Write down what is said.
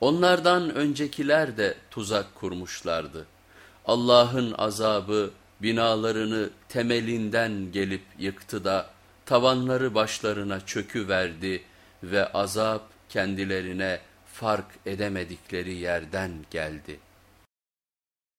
Onlardan öncekiler de tuzak kurmuşlardı. Allah'ın azabı binalarını temelinden gelip yıktı da tavanları başlarına çöküverdi ve azap kendilerine fark edemedikleri yerden geldi.''